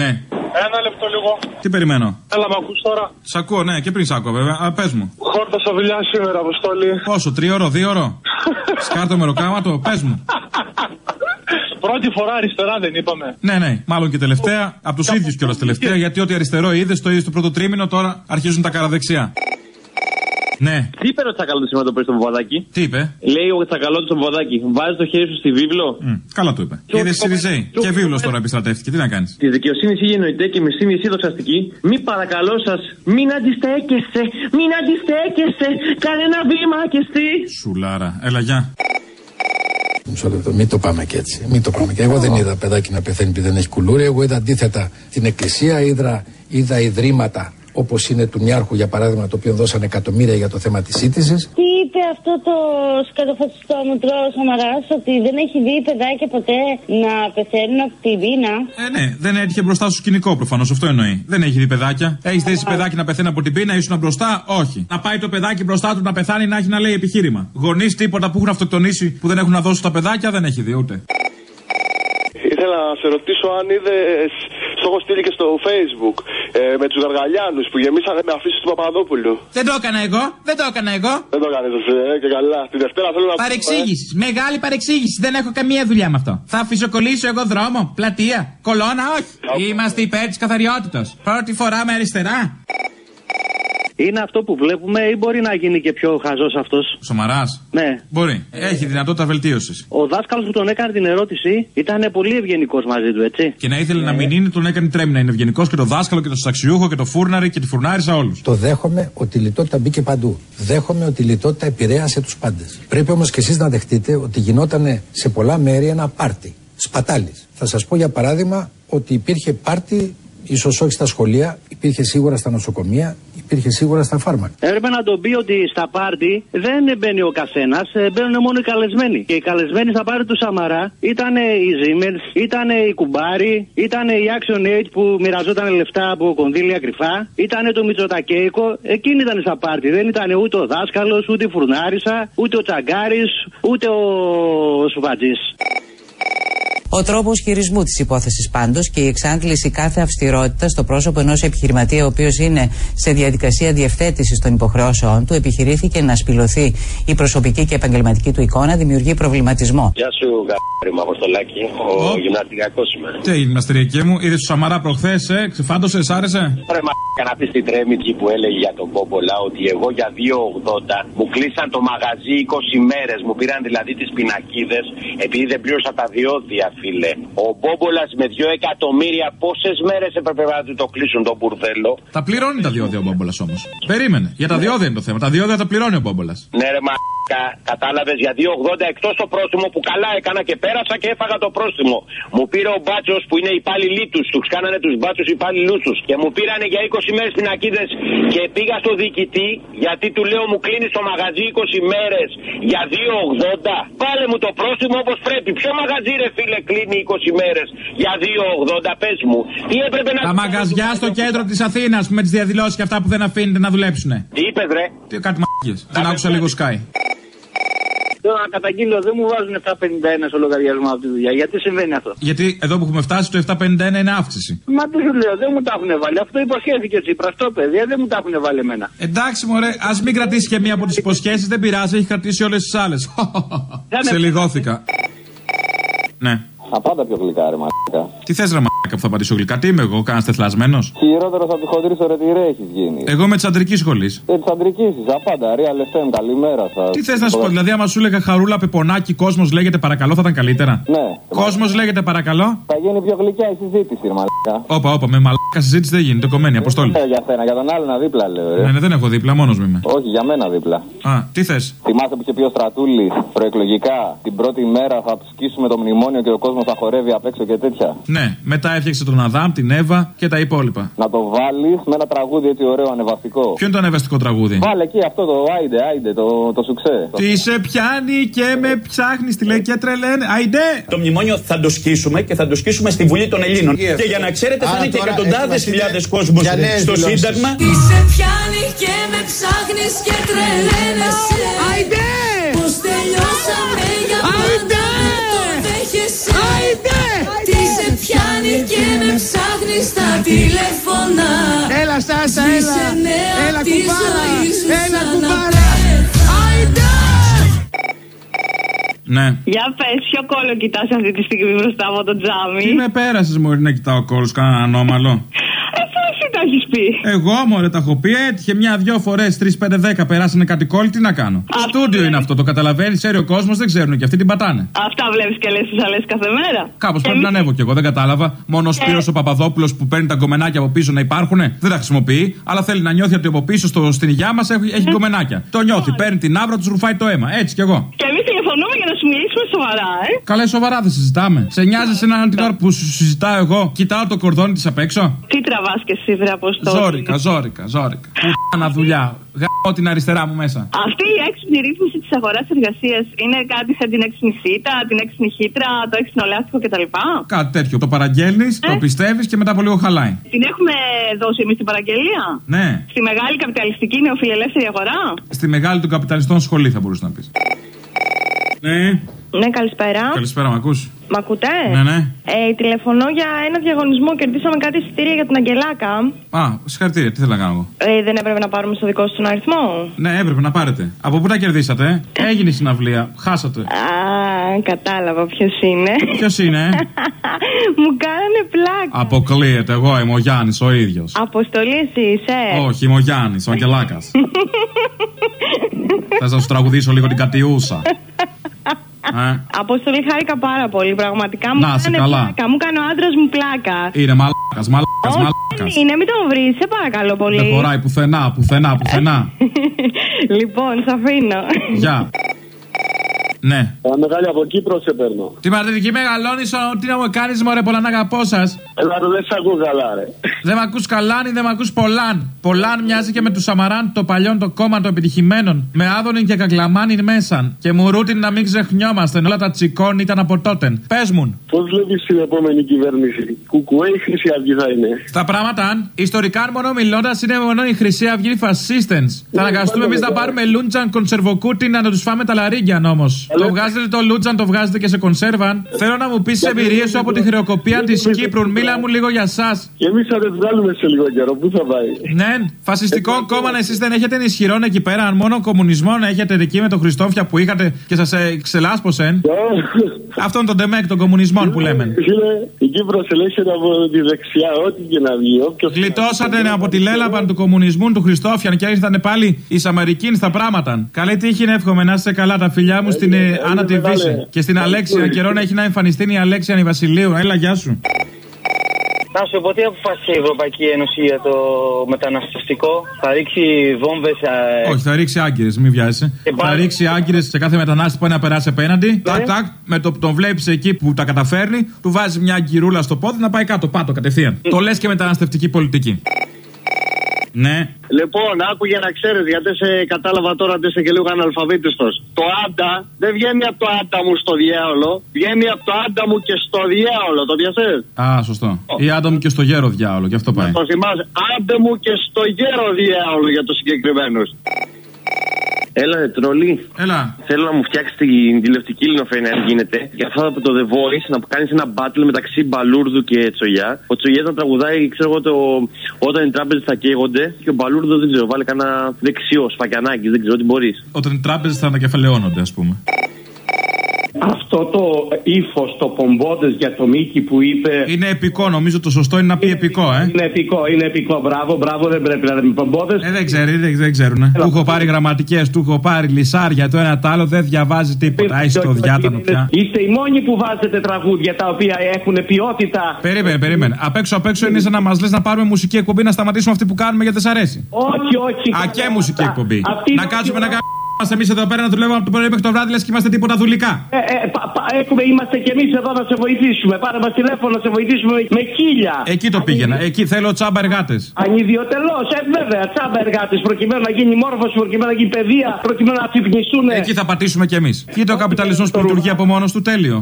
Ναι. Ένα λεπτό λίγο. Τι περιμένω; Έλα, μ' ακούς τώρα; Σ' ακούω, ναι, και πριν σ' ακούω βέβαια. Α, πες μου. Χόρτασα δουλειά σήμερα, Αποστόλη. Πόσο, τρίωρο, δίωρο. Σκάρτο μεροκάματο, πες μου. Πρώτη φορά αριστερά δεν είπαμε. Ναι, ναι, μάλλον και τελευταία. Από τους ίδιους κιόλας τελευταία, γιατί ό,τι αριστερό είδες, το είδες στο πρώτο τρίμηνο, τώρα αρχίζουν τα καραδεξιά. Ναι, Τι είπε ο Τσακαλώτο σήμερα το πρωί στο Βοβαδάκι. τι είπε; Λέει ο Τσακαλώτο στο Βοβαδάκι. Βάζει το χέρι σου στη βίβλο. Μ, καλά το είπε. Είδε Σιριζέη. Και βίβλος τώρα επιστρατεύτηκε. Τι να κάνεις; Τη δικαιοσύνη ή γεννοητέ και μισή μισή δοξαστική. Μη παρακαλώ σας, μην αντιστέκεσαι, μην αντιστέκεσαι. Κανένα βήμα και εσύ. Σουλάρα. Έλα, γεια. Μισό λεπτό, μην το πάμε και έτσι. Μην το πάμε και Εγώ δεν είδα παιδάκι να πεθαίνει επειδή δεν έχει κουλούρι. Εγώ είδα αντίθετα την εκκλησία, είδα, είδα ιδρύματα όπως είναι του Νιάρχου για παράδειγμα, το οποίο δώσαν εκατομμύρια για το θέμα της σύντησης. Τι είπε αυτό το σκατοφασιστό μου ο Σαμαράς ότι δεν έχει δει παιδάκια ποτέ να πεθαίνουν από την πείνα. Ε, ναι, δεν έτυχε μπροστά στο σκηνικό προφανώς. Αυτό εννοεί. Δεν έχει δει παιδάκια. Έχει δει παιδάκι να πεθαίνει από την πείνα, ήσουν μπροστά; Όχι. Να πάει το παιδάκι μπροστά του να πεθάνει να έχει να λέει επιχείρημα. Γονείς τίποτα που έχουν αυτοκτονήσει που δεν έχουν να δώσουν τα παιδάκια δεν έχει δει ούτε. Ήθελα να σε ρωτήσω αν είδες. Το έχω στείλει και στο facebook. Ε, με τους Γαργαλιάνους που γεμίσανε με αφήσεις του Παπαδόπουλου. Δεν το έκανα εγώ. Δεν το έκανα εγώ. Δεν το έκανες εσύ, ε, και καλά. Τη Δευτέρα θέλω να Παρεξήγησης. Μεγάλη παρεξήγηση. Δεν έχω καμία δουλειά με αυτό. Θα φυσοκολλήσω εγώ δρόμο, πλατεία, κολόνα, όχι. Είμαστε υπέρ της καθαριότητα. Πρώτη φορά με αριστερά. Είναι αυτό που βλέπουμε ή μπορεί να γίνει και πιο χαζός αυτός; Σομαράς. Ναι. Μπορεί. Έχει δυνατότητα βελτίωσης. Ο δάσκαλος που τον έκανε την ερώτηση ήταν πολύ ευγενικός μαζί του, έτσι. Και να ήθελε να μην είναι, τον έκανε τρέμει να είναι ευγενικός και το δάσκαλο και το σαξιούχο και το φούρναρη και τη φουρνάρισα όλους. Το δέχομαι ότι η λιτότητα μπήκε παντού. Δέχομαι ότι η λιτότητα επηρέασε τους πάντες. Πρέπει όμως και εσείς να δεχτείτε ότι γινόταν σε πολλά μέρη ένα πάρτι. Σπατάλης. Θα σας πω για παράδειγμα ότι υπήρχε πάρτι, ίσως όχι στα σχολεία, υπήρχε σίγουρα στα νοσοκομεία, υπήρχε σίγουρα στα φάρμακα. Έπρεπε να τον πει ότι στα πάρτι δεν μπαίνει ο καθένας, μπαίνουν μόνο οι καλεσμένοι. Και οι καλεσμένοι στα πάρτι του Σαμαρά ήταν οι Ζήμερ, ήταν οι Κουμπάρι, ήταν η Action Aid που μοιραζόταν λεφτά από κονδύλια κρυφά, ήταν το Μητσοτακέικο. Εκείνοι ήταν στα πάρτι. Δεν ήταν ούτε ο δάσκαλος, ούτε η Φουρνάρισα, ούτε ο Τσαγκάρης, ούτε ο Σουβατζής. Ο τρόπος χειρισμού της υπόθεσης πάντως και η εξάντληση κάθε αυστηρότητας στο πρόσωπο ενός επιχειρηματία, ο οποίος είναι σε διαδικασία διευθέτησης των υποχρεώσεών του, επιχειρήθηκε να σπηλωθεί η προσωπική και επαγγελματική του εικόνα, δημιουργεί προβληματισμό. Γεια σου, γαμπάρι μου, Αποστολάκη. Ο Ω. γυμναστηριακός είμαι. Τι έγινε, μαστηριακέ μου, είδες του Σαμαρά προχθές, ε, ξεφάντωσε, σ' άρεσε; Ρε μα να πεις στην τρέμιτζη που έλεγε για τον Κόμπολα ότι εγώ για 2,80 μου κλείσαν το μαγαζί 20 μέρες. Μου πήραν δηλαδή τις πινακίδες επειδή δεν πλήρωσα τα διόδια, φίλε. Ο Μπόμπολας με 2 εκατομμύρια πόσες μέρες έπρεπε να του το κλείσουν τον μπουρδέλο; Τα πληρώνει τα διόδια ο Μπόμπολας όμως. Περίμενε. Για τα διόδια είναι το θέμα. Τα διόδια τα πληρώνει ο Μπόμπολας. Ναι, ρε μα κατάλαβες για 2,80 εκτός το πρόστιμο που καλά έκανα και πέρασα και έφαγα το πρόστιμο. Μου πήρε ο μπάτσος που είναι υπάλληλοι τους, τους κάνανε τους μπάτσους υπάλληλού τους και μου πήρανε για 20 μέρες πινακίδε και πήγα στο διοικητή γιατί του λέω μου κλείνεις το μαγαζί 20 μέρες για 2,80. Πάλε μου το πρόστιμο όπως πρέπει. Ποιο μαγαζί ρε φίλε κλείνει 20 μέρες για 2,80 πες μου. Τι έπρεπε να. Τα μαγαζιά στο κέντρο της Αθήνας με τις διαδηλώσεις και αυτά που δεν αφήνετε να δουλέψουνε. Τι είπες ρε; Τι κάτι μαγιέ. Δεν άκουσα λίγο Sky. Θέλω να καταγγείλω, δεν μου βάζουν 751 στο λογαριασμό από τη δουλειά. Γιατί συμβαίνει αυτό; Γιατί εδώ που έχουμε φτάσει το 751 είναι αύξηση. Μα τι σου λέω, δεν μου τα έχουν βάλει. Αυτό υποσχέθηκε εσύ, πραστό παιδί, δεν μου τα έχουν βάλει εμένα. Εντάξει, μωρέ, ας μην κρατήσει και μία από τις υποσχέσεις, δεν πειράζει, έχει κρατήσει όλες τις άλλες. Σε λιγώθηκα. Ναι. Απάντα πιο γλυκά, ρε μαλάκα. Τι θες ρε μαλάκα που θα πατήσω γλυκά, τι είμαι εγώ, κανένα τεθλασμένος; Χειρότερο από τη χοντρή στο ρετυρέ έχεις γίνει. Εγώ με τη αντρική σχολής. Ε, τη αντρική είσαι, απάντα. Real FM, καλημέρα σας. Τι θες να σου πω, δηλαδή, άμα σου έλεγα χαρούλα πεπονάκι, κόσμος λέγεται παρακαλώ, θα ήταν καλύτερα. Ναι. Κόσμος λέγεται παρακαλώ. Θα γίνει πιο γλυκιά η συζήτηση, ρε μαλάκα. Όπα, όπα, με μαλάκα συζήτηση δεν γίνεται, κομμένη, αποστόλη. Ε, για σένα, για τον άλλον δίπλα λέω. Ρε. Ναι, ναι, δεν έχω δίπλα, μόνος μου είμαι. Όχι, για μένα δίπλα. Α, τι θες; Θυμάστε που είχε πει ο Στρατούλης προεκλογικά την πρώτη μέρα θα σκίσουμε το μνημόνιο και ο κόσμος θα χορεύει απ' έξω και τέτοια. Ναι, μετά έφτιαξε τον Αδάμ, την Εύα και τα υπόλοιπα. Να το βάλεις με ένα τραγούδι έτσι ωραίο ανεβαστικό. Ποιο είναι το ανεβαστικό τραγούδι; Βάλε εκεί αυτό το άιντε, άιντε, το, το σουξέ. Τι σε πιάνει και με ψάχνεις, τη λέει και τρελαίνει. Αϊντε! Το μνημόνιο θα το σκίσουμε και θα το σκίσουμε στη Βουλή των Ελλήνων. Και για να ξέρετε, θα είναι και εκατοντάδες χιλιάδες κόσμος στο Σύνταγμα. Τι σε πιάνει και με ψάχνεις και τρελαίνεσαι. Και με ψάχνει τηλεφωνά Έλα Σάσα, έλα. Σβήσε νέα Έλα τη κουμπάρα. ζωή σου Έλα σαν κουμπάρα. Άιντε. Ναι. Για πες, ποιο κόλλο κοιτάς αυτή τη στιγμή μπροστά από το τζάμι; Τι με πέρασες, Μωρή, να κοιτάω κόλου, κανένα ανώμαλο; Ε, πώ εσύ τα έχεις πει; Εγώ, μωρέ, τα έχω πει. Έτυχε μια-δυο φορές, τρεις, πέντε, δέκα περάσανε κάτι κόλλη, τι να κάνω; Στούντιο είναι αυτό, το καταλαβαίνεις, ξέρει ο κόσμος, δεν ξέρουν και αυτοί την πατάνε. Αυτά βλέπεις και λες τι άλλες κάθε μέρα. Κάπως Και πρέπει να εμείς- ανέβω κι εγώ, δεν κατάλαβα. Μόνο ο Σπύρος ο Παπαδόπουλος που παίρνει τα γκομενάκια από πίσω να υπάρχουν, δεν τα χρησιμοποιεί, αλλά θέλει να νιώθει ότι από πίσω στο, στην υγειά μας έχει, έχει γκομενάκια. Το νιώθει, παίρνει την άβρα, του ρουφάει το αίμα. Έτσι κι εγώ. Και εμείς τηλεφωνούμε για να σου μιλήσουμε σοβαρά, ε. Καλά, σοβαρά δεν συζητάμε. Σε νοιάζει έναν την ώρα που σου συζητάω εγώ, κοιτάω το κορδόνι της απ' έξω; Τι τραβάς και εσύ, βρε Αποστόλη. Ζόρικα, ζόρικα, ζόρικα. Πούτανα δουλειά; Γαμώ την αριστερά μου μέσα. Αυτή η έξυπνη ρύθμιση της αγορά-εργασία είναι κάτι σαν την έξυπνη σίτα, την έξυπνη χύτρα, το έξυπνο λάστιχο κτλ. Κάτι τέτοιο. Το παραγγέλνεις, το πιστεύεις και μετά από λίγο χαλάει. Την έχουμε δώσει εμείς την παραγγελία; Ναι. Στη μεγάλη καπιταλιστική νεοφιλελεύθερη αγορά; Στη μεγάλη των καπιταλιστών σχολή θα μπορούσες να πεις. Ναι. Ναι, καλησπέρα. Καλησπέρα, μ' ακούς; Μ' ακούτε; Ναι, ναι. Ε, τηλεφωνώ για ένα διαγωνισμό. Κερδίσαμε κάτι εισιτήρια για την Αγγελάκα. Α, συγχαρητήρια, τι θέλω να κάνω εγώ; Ε, δεν έπρεπε να πάρουμε στο δικό σου τον αριθμό; Ναι, έπρεπε να πάρετε. Από πού τα κερδίσατε, ε; Έγινε η συναυλία. Χάσατε. Α, κατάλαβα ποιος είναι. Ποιος είναι, ε; Μου κάνανε πλάκα. Αποκλείεται, εγώ είμαι ο Γιάννης ο ίδιος. Αποστολή εσύ είσαι. Όχι, είμαι ο Γιάννης, ο Αγγελάκας. Θα σα τραγουδήσω λίγο την κατιούσα; Ε, Αποστολή χάρηκα πάρα πολύ. Πραγματικά μου Να, σε κάνανε καλά. πλάκα. Μου κάνει ο άντρας μου πλάκα. είναι μαλάκας, μαλάκας, Όχι, μαλάκας. είναι, μην τον βρεις, σε παρακαλώ πολύ. Δεν χωράει πουθενά, πουθενά, πουθενά. λοιπόν, σε αφήνω. Γεια. Ναι. Τα μεγάλη από Κύπρο σε παίρνω. Τη μαρτυρική μεγαλώνεις, τι να μου κάνεις, Μωρέ, πολλά να αγαπώ σας. Έλα, ρε, δεν σ' ακούω καλά, ρε. Δεν μ' ακούς καλάνι, δεν μ' ακούς πολλάν. Πολλάν μοιάζει και με τους Σαμαράν, το παλιόν το κόμμα των επιτυχημένων. Με άδωνιν και κακλαμάνιν μέσαν. Και μουρούτιν να μην ξεχνιόμαστε. Όλα τα τσικόν ήταν από τότε. Πες μου. Πώς βλέπεις την επόμενη κυβέρνηση, Κουκουέ ή Χρυσή Αυγή θα είναι. Στα πράγματα, αν ιστορικά αν μόνο μιλώντας, είναι μόνο η Χρυσή Αυγή φασίστενς. Θα αναγκαστούμε εμείς να πάρουμε λούντζαν κονσερβοκούτι να τους φάμε τα λαρίγκια όμως. Το βγάζετε το λούντζαν, το βγάζετε και σε κονσέρβαν. Θέλω να μου πεις τι εμπειρίες σου από τη χρεοκοπία της Κύπρου. Μίλα μου λίγο για εσά. Και εμείς θα δεν βγάλουμε σε λίγο καιρό. Πού θα πάει; Ναι, φασιστικό κόμμα να εσείς δεν έχετε ενισχυρών εκεί πέρα. Αν μόνο κομμουνισμό να έχετε εκεί με τον Χριστόφια που είχατε και σας ξελάσπωσεν. Αυτόν τον τεμέκ των κομμουνισμών που λέμε. Φίλε, η Κύπρος ελέγχεται από τη δεξιά, ό,τι και να βγει. Όποιος... Γλιτώσατε από τη λέλαπαν του κομμουνισμού του Χριστόφιαν και ήρθαν πάλι οι Σαμαρικίνοι στα πράγματα. Καλή τύχη, εύχομαι να είστε καλά τα φιλιά μου στην ε, Άννα τη Βύση. Και στην Αλέξια. Καιρό να έχει να εμφανιστεί η Αλέξια η Βασιλείου. Έλα, γεια σου. Να σου πω τι αποφάσισε η Ευρωπαϊκή Ένωση για το μεταναστευτικό; Θα ρίξει βόμβες. Όχι, θα ρίξει άγκυρες, μην βιάζεσαι. Θα ρίξει άγκυρες σε κάθε μετανάστη που πάει να περάσει απέναντι. Τάκ, τάκ, με το που τον βλέπεις εκεί που τα καταφέρνει, του βάζει μια αγκυρούλα στο πόδι να πάει κάτω, πάτο κατευθείαν. Το λες και μεταναστευτική πολιτική. Ναι. Λοιπόν, άκου για να ξέρεις, γιατί σε κατάλαβα τώρα ότι είσαι και λίγο αναλφαβήτιστος. Το άντα δεν βγαίνει από το άντα μου στο διάολο, βγαίνει από το άντα μου και στο διάολο. Το διαθέτεις; Α, σωστό. Ή άντομο και στο γέρο διάολο, γι' αυτό πάει. Το θυμάσαι. Άντε μου και στο γέρο διάολο για του συγκεκριμένους. Έλα, ρε, τρολή. Έλα. Θέλω να μου φτιάξεις την τηλεοπτική λινοφρένεια, αν γίνεται. Για αυτό από το The Voice να κάνεις ένα battle μεταξύ Μπαλούρδου και Τσογιά. Ο Τσογιάς να τραγουδάει, ξέρω εγώ, το όταν οι τράπεζες θα καίγονται. Και ο Μπαλούρδος δεν ξέρω, βάλει κανένα δεξιό, σφακιανάκι, δεν ξέρω τι μπορείς. Όταν οι τράπεζες θα ανακεφαλαιώνονται, ας πούμε. Αυτό το ύφος, το πομπόδε για το Μίκη που είπε. Είναι επικό, νομίζω το σωστό είναι να πει επικό, ε. Είναι επικό, είναι επικό. Μπράβο, μπράβο, δεν πρέπει να λέμε πομπόδε. Ε, δεν ξέρει, δεν, δεν ξέρουν. Του έχω πάρει γραμματικές, του έχω πάρει λισάρια, το ένα το άλλο, δεν διαβάζει τίποτα. Έχει το διάτανο πια. Είστε οι μόνοι που βάζετε τραγούδια τα οποία έχουν ποιότητα. Περίμενε, περίμενε. Απ' έξω απ' έξω είναι σαν να μας λες να πάρουμε μουσική εκπομπή να σταματήσουμε αυτή που κάνουμε γιατί δεν σ' αρέσει. Όχι, όχι. Α, και μουσική εκπομπή. Αυτή Να είναι κάτσουμε να η ώρα. κάνουμε. Εμείς εδώ πέρα να δουλεύουμε από το πρωί μέχρι το βράδυ, λες και είμαστε τίποτα δουλικά. Ε, ε, πα- πα- έχουμε, είμαστε κι εμείς εδώ να σε βοηθήσουμε. Πάρε μας τηλέφωνο να σε βοηθήσουμε με, με κύλια. Εκεί το πήγαινα. Εκεί θέλω τσάμπα εργάτες. Ανιδιοτελώ, ε, βέβαια, τσάμπα εργάτες προκειμένου να γίνει μόρφωση, προκειμένου να γίνει παιδεία, προκειμένου να αφυπνιστούν. Εκεί θα πατήσουμε κι εμείς. Κοίτα ο καπιταλισμός που λειτουργεί από μόνος του τέλειο.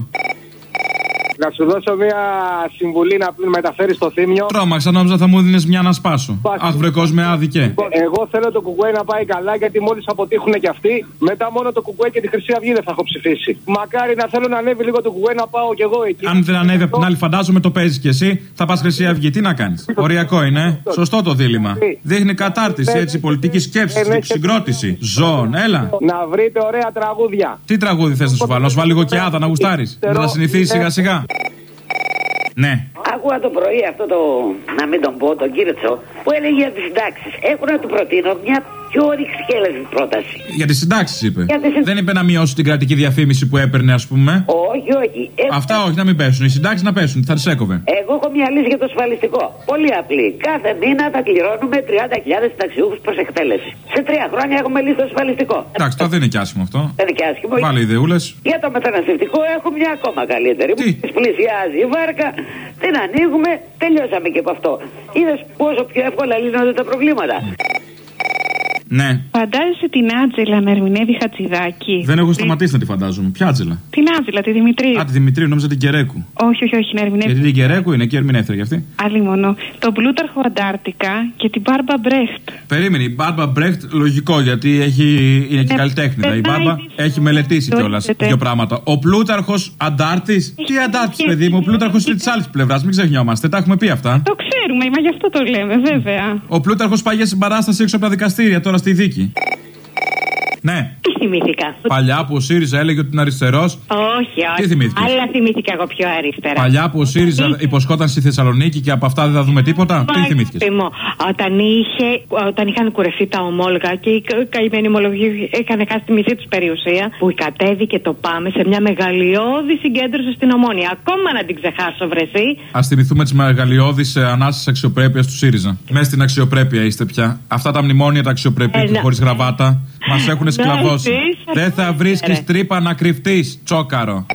Να σου δώσω μια συμβουλή να μεταφέρει στο θύμιο. Τρώμαξα, νόμιζα θα μου δίνει μια να σπάσω. Αχ, βρεκό με άδικε. Εγώ θέλω το κουκουέ να πάει καλά γιατί μόλι αποτύχουν και αυτοί, μετά μόνο το κουκουέ και τη Χρυσή Αυγή δεν θα έχω ψηφίσει. Μακάρι να θέλω να ανέβει λίγο το κουκουέ να πάω κι εγώ εκεί. Αν δεν ανέβει από την άλλη, φαντάζομαι το παίζει κι εσύ, θα πα Χρυσή Αυγή. Τι να κάνει. Οριακό είναι. Σωστό το δίλημα. Δείχνει κατάρτιση έτσι, πολιτική σκέψη, συγκρότηση. Ζώων, έλα. Να βρείτε ωραία τραγούδια. Τι τραγούδι θε να σου βάλω, να σου βάλω λίγο και άδα να γουστάρει. Να τα συνηθίσει σιγά σιγά. Ναι. Άκουγα το πρωί αυτό το, να μην τον πω, τον Κίρτσο, που έλεγε για τις συντάξεις. Έχω να του προτείνω μια πιο ρηξικέλευτη πρόταση. Για τις συντάξεις είπε. Για τις συντάξεις. Δεν είπε να μειώσει την κρατική διαφήμιση που έπαιρνε, ας πούμε. Όχι, όχι. Έχω- Αυτά όχι, να μην πέσουν. Οι συντάξεις να πέσουν, θα τις έκοβε. Εγώ έχω μια λύση για το ασφαλιστικό. Πολύ απλή. Κάθε μήνα θα κληρώνουμε 30.000 συνταξιούχους προς εκτέλεση. Σε τρία χρόνια έχουμε λύσει το ασφαλιστικό. Εντάξει, τώρα δεν είναι κι άσχημο αυτό. Δεν είναι και άσχημο. Βάλε ιδεούλες. Για το μεταναστευτικό έχω μια ακόμα καλύτερη. Μόλις πλησιάζει η βάρκα, την ανοίγουμε, τελειώσαμε και από αυτό. Είδες πόσο πιο εύκολα λύνονται τα προβλήματα. Ναι. Φαντάζεσαι την Άτζελα να ερμηνεύει Χατζηδάκη. Δεν έχω σταματήσει να τη φαντάζομαι. Ποια άτζελα. Την Άτζελα, τη Δημητρίου. Α, τη Δημητρίου, νόμιζα την Κερέκου. Όχι, όχι, όχι, να ερμηνεύει. Γιατί την Κερέκου είναι και ερμηνεύτρια κι αυτή. Άλλη μόνο. Τον Πλούταρχο Αντάρτικα και την Μπάρμπα Μπρέχτ. Περίμενε, η Μπάρμπα Μπρέχτ λογικό γιατί έχει, είναι και Ναι, καλλιτέχνηδα. Η περνάει Μπάρμπα τις- έχει μελετήσει Το κιόλας έχετε. δύο πράγματα. Ο Πλούταρχος Αντάρτης; Τι Αντάρτης, παιδί μου, ο Πλούταρχος είναι της άλλης πλευράς. Μην ξεχνιόμαστε, τα έχουμε πει αυτά. Το ξέρουμε, μα γι' αυτό το λέμε, βέβαια. Ο Πλούταρχος πάει για συμπαράσταση έξω από τα δικαστήρια τώρα στη δίκη. Ναι. Τι θυμήθηκα; Παλιά που ο ΣΥΡΙΖΑ έλεγε ότι είναι αριστερός. Όχι, όχι. Τι θυμήθηκες; Αλλά θυμήθηκα εγώ πιο αριστερά. Παλιά που ο ΣΥΡΙΖΑ υποσχόταν στη Θεσσαλονίκη και από αυτά δεν θα δούμε τίποτα; Τι θυμήθηκες; Αγάπη μου, Όταν, είχε, όταν είχαν κουρευτεί τα ομόλογα και οι κα- καημένοι ομολογοί είχαν χάσει τη μισή τους περιουσία, που κατέβηκε το πάμε σε μια μεγαλειώδη συγκέντρωση στην Ομόνια. Ακόμα να την ξεχάσω, βρεσί. Α θυμηθούμε τις μεγαλειώδεις ανάσει αξιοπρέπειας του ΣΥΡΙΖΑ. Μέσα στην αξιοπρέπεια είστε πια. Αυτά τα μνημόνια τα αξιοπρεπή Ε, του να- χωρίς γραβάτα μας έχουν Να δεν θα βρίσκεις τρύπα να κρυφτείς, τσόκαρο.